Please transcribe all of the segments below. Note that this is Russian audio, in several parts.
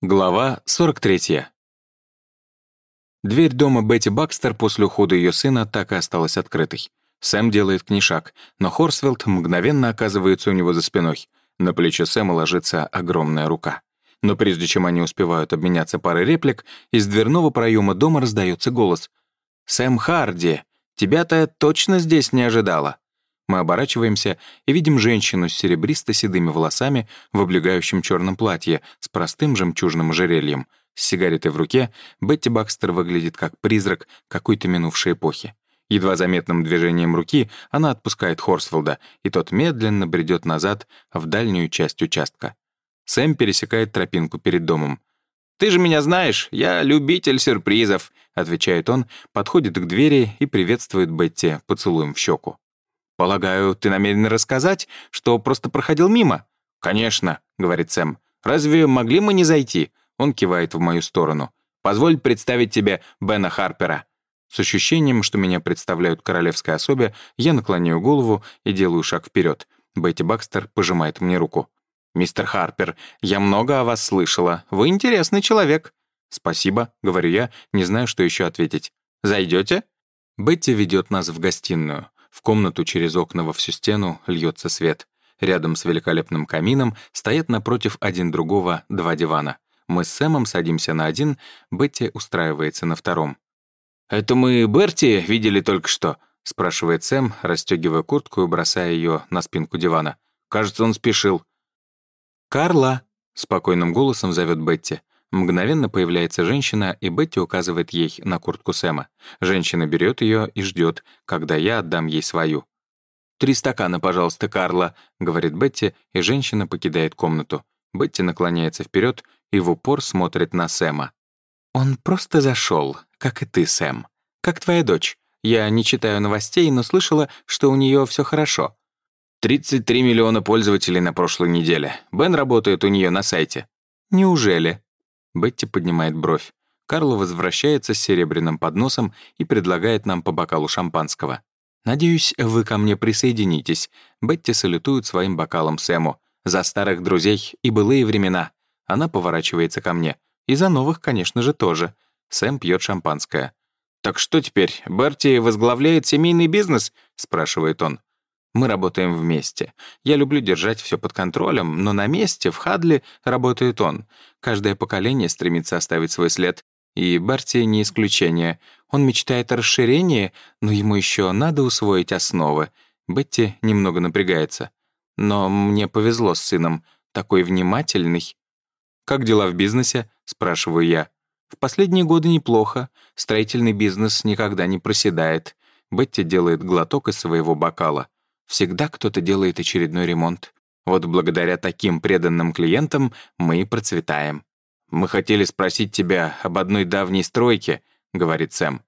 Глава 43. Дверь дома Бетти Бакстер после ухода ее сына так и осталась открытой. Сэм делает к ней шаг, но Хорсфилд мгновенно оказывается у него за спиной. На плечо Сэма ложится огромная рука. Но прежде чем они успевают обменяться парой реплик, из дверного проема дома раздается голос. «Сэм Харди, тебя-то точно здесь не ожидала». Мы оборачиваемся и видим женщину с серебристо-седыми волосами в облегающем черном платье с простым жемчужным ожерельем. С сигаретой в руке Бетти Бакстер выглядит как призрак какой-то минувшей эпохи. Едва заметным движением руки она отпускает Хорсфилда, и тот медленно бредет назад в дальнюю часть участка. Сэм пересекает тропинку перед домом. «Ты же меня знаешь, я любитель сюрпризов», — отвечает он, подходит к двери и приветствует Бетти поцелуем в щеку. «Полагаю, ты намерен рассказать, что просто проходил мимо?» «Конечно», — говорит Сэм. «Разве могли мы не зайти?» Он кивает в мою сторону. «Позволь представить тебе Бена Харпера». С ощущением, что меня представляют королевской особе, я наклоняю голову и делаю шаг вперед. Бетти Бакстер пожимает мне руку. «Мистер Харпер, я много о вас слышала. Вы интересный человек». «Спасибо», — говорю я, не знаю, что еще ответить. «Зайдете?» Бетти ведет нас в гостиную. В комнату через окна во всю стену льется свет. Рядом с великолепным камином стоят напротив один другого два дивана. Мы с Сэмом садимся на один, Бетти устраивается на втором. «Это мы Берти видели только что?» — спрашивает Сэм, расстегивая куртку и бросая ее на спинку дивана. «Кажется, он спешил». «Карла!» — спокойным голосом зовет Бетти. Мгновенно появляется женщина, и Бетти указывает ей на куртку Сэма. Женщина берет ее и ждет, когда я отдам ей свою. «Три стакана, пожалуйста, Карла», — говорит Бетти, и женщина покидает комнату. Бетти наклоняется вперед и в упор смотрит на Сэма. «Он просто зашел, как и ты, Сэм. Как твоя дочь. Я не читаю новостей, но слышала, что у нее все хорошо. 33 миллиона пользователей на прошлой неделе. Бен работает у нее на сайте. Неужели? Бетти поднимает бровь. Карло возвращается с серебряным подносом и предлагает нам по бокалу шампанского. «Надеюсь, вы ко мне присоединитесь». Бетти салютует своим бокалом Сэму. «За старых друзей и былые времена». Она поворачивается ко мне. И за новых, конечно же, тоже. Сэм пьет шампанское. «Так что теперь, Берти возглавляет семейный бизнес?» — спрашивает он. Мы работаем вместе. Я люблю держать все под контролем, но на месте, в Хадли, работает он. Каждое поколение стремится оставить свой след. И Барти не исключение. Он мечтает о расширении, но ему еще надо усвоить основы. Бетти немного напрягается. Но мне повезло с сыном. Такой внимательный. «Как дела в бизнесе?» — спрашиваю я. «В последние годы неплохо. Строительный бизнес никогда не проседает». Бетти делает глоток из своего бокала. Всегда кто-то делает очередной ремонт. Вот благодаря таким преданным клиентам мы и процветаем. «Мы хотели спросить тебя об одной давней стройке», — говорит Сэм.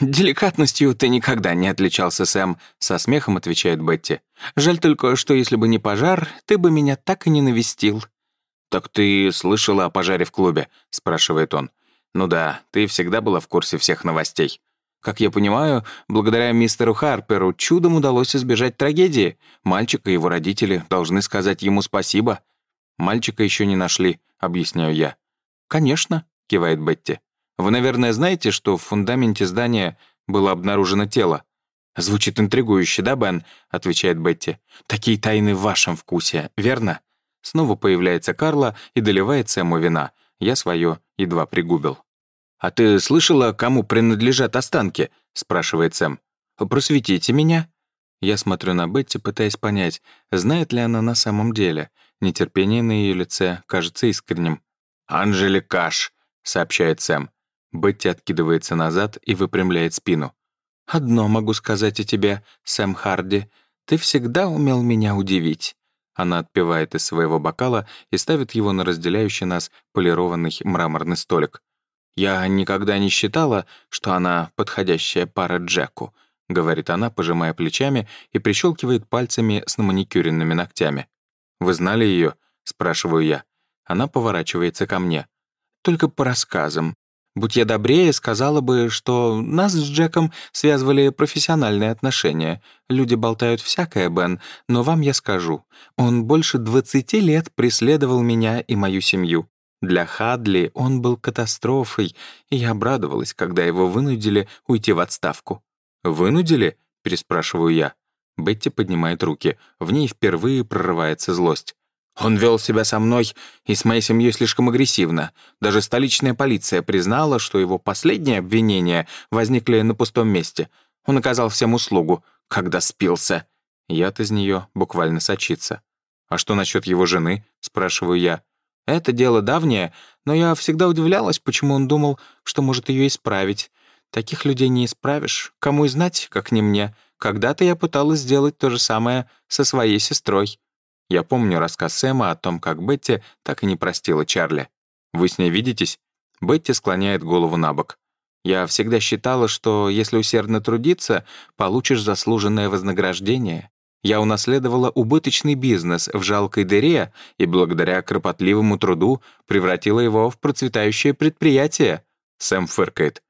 «Деликатностью ты никогда не отличался, Сэм», — со смехом отвечает Бетти. «Жаль только, что если бы не пожар, ты бы меня так и не навестил». «Так ты слышала о пожаре в клубе?» — спрашивает он. «Ну да, ты всегда была в курсе всех новостей. Как я понимаю, благодаря мистеру Харперу чудом удалось избежать трагедии. Мальчик и его родители должны сказать ему спасибо. Мальчика еще не нашли, объясняю я. «Конечно», — кивает Бетти. «Вы, наверное, знаете, что в фундаменте здания было обнаружено тело?» «Звучит интригующе, да, Бен?» — отвечает Бетти. «Такие тайны в вашем вкусе, верно?» Снова появляется Карла и доливает Сэму вина. Я свое едва пригубил. «А ты слышала, кому принадлежат останки?» — спрашивает Сэм. «Просветите меня». Я смотрю на Бетти, пытаясь понять, знает ли она на самом деле. Нетерпение на ее лице кажется искренним. «Анжели Каш», — сообщает Сэм. Бетти откидывается назад и выпрямляет спину. «Одно могу сказать о тебе, Сэм Харди. Ты всегда умел меня удивить». Она отпивает из своего бокала и ставит его на разделяющий нас полированный мраморный столик. «Я никогда не считала, что она подходящая пара Джеку», — говорит она, пожимая плечами и прищелкивает пальцами с наманикюренными ногтями. «Вы знали ее?» — спрашиваю я. Она поворачивается ко мне. «Только по рассказам. Будь я добрее, сказала бы, что нас с Джеком связывали профессиональные отношения. Люди болтают всякое, Бен, но вам я скажу. Он больше 20 лет преследовал меня и мою семью. Для Хадли он был катастрофой, и я обрадовалась, когда его вынудили уйти в отставку. «Вынудили?» — переспрашиваю я. Бетти поднимает руки. В ней впервые прорывается злость. Он вел себя со мной и с моей семьей слишком агрессивно. Даже столичная полиция признала, что его последние обвинения возникли на пустом месте. Он оказал всем услугу, когда спился. Яд из нее буквально сочится. «А что насчет его жены?» — спрашиваю я. «Это дело давнее, но я всегда удивлялась, почему он думал, что может ее исправить. Таких людей не исправишь. Кому и знать, как не мне. Когда-то я пыталась сделать то же самое со своей сестрой». Я помню рассказ Сэма о том, как Бетти так и не простила Чарли. «Вы с ней видитесь?» Бетти склоняет голову на бок. «Я всегда считала, что если усердно трудиться, получишь заслуженное вознаграждение. Я унаследовала убыточный бизнес в жалкой дыре и благодаря кропотливому труду превратила его в процветающее предприятие». Сэм фыркает.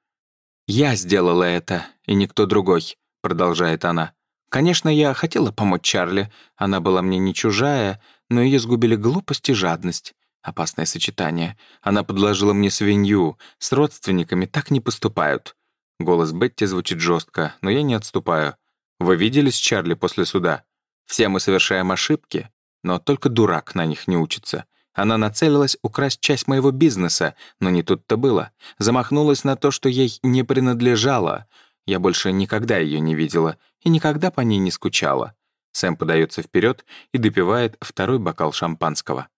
«Я сделала это, и никто другой», — продолжает она. Конечно, я хотела помочь Чарли, она была мне не чужая, но ее сгубили глупость и жадность. Опасное сочетание. Она подложила мне свинью. С родственниками так не поступают. Голос Бетти звучит жестко, но я не отступаю. Вы видели с Чарли после суда? Все мы совершаем ошибки, но только дурак на них не учится. Она нацелилась украсть часть моего бизнеса, но не тут-то было. Замахнулась на то, что ей не принадлежало. Я больше никогда ее не видела и никогда по ней не скучала. Сэм подается вперед и допивает второй бокал шампанского.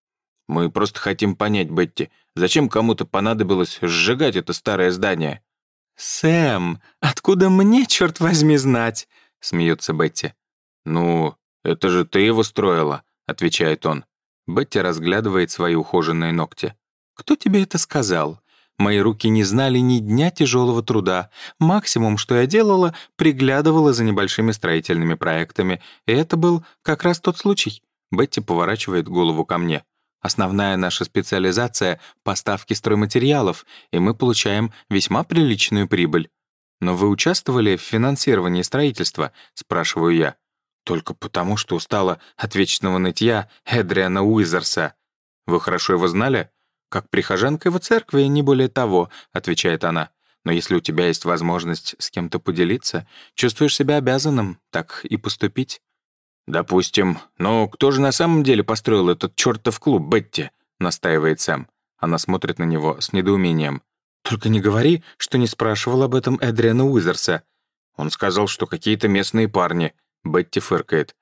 «Мы просто хотим понять, Бетти, зачем кому-то понадобилось сжигать это старое здание?» «Сэм, откуда мне, черт возьми, знать?» — смеется Бетти. «Ну, это же ты его строила», — отвечает он. Бетти разглядывает свои ухоженные ногти. «Кто тебе это сказал? Мои руки не знали ни дня тяжелого труда. Максимум, что я делала, приглядывала за небольшими строительными проектами. И это был как раз тот случай. Бетти поворачивает голову ко мне. Основная наша специализация — поставки стройматериалов, и мы получаем весьма приличную прибыль. «Но вы участвовали в финансировании строительства?» — спрашиваю я. «Только потому, что устала от вечного нытья Эдриана Уизерса. Вы хорошо его знали?» «Как прихожанка в церкви, не более того», — отвечает она. «Но если у тебя есть возможность с кем-то поделиться, чувствуешь себя обязанным так и поступить». «Допустим. Но кто же на самом деле построил этот чертов клуб, Бетти?» — настаивает Сэм. Она смотрит на него с недоумением. «Только не говори, что не спрашивал об этом Эдриана Уизерса». Он сказал, что какие-то местные парни. Бетти фыркает.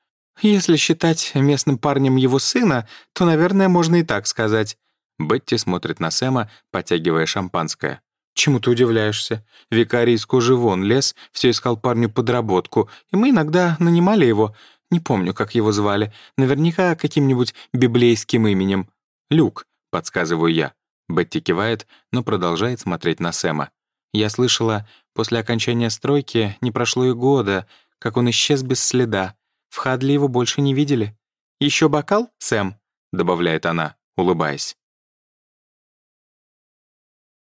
«Если считать местным парнем его сына, то, наверное, можно и так сказать. Бетти смотрит на Сэма, потягивая шампанское. «Чему ты удивляешься? Викарий из кожи вон лез, все искал парню подработку, и мы иногда нанимали его. Не помню, как его звали. Наверняка каким-нибудь библейским именем. Люк», — подсказываю я. Бетти кивает, но продолжает смотреть на Сэма. «Я слышала, после окончания стройки не прошло и года, как он исчез без следа. В Хадли его больше не видели. Еще бокал, Сэм?» — добавляет она, улыбаясь.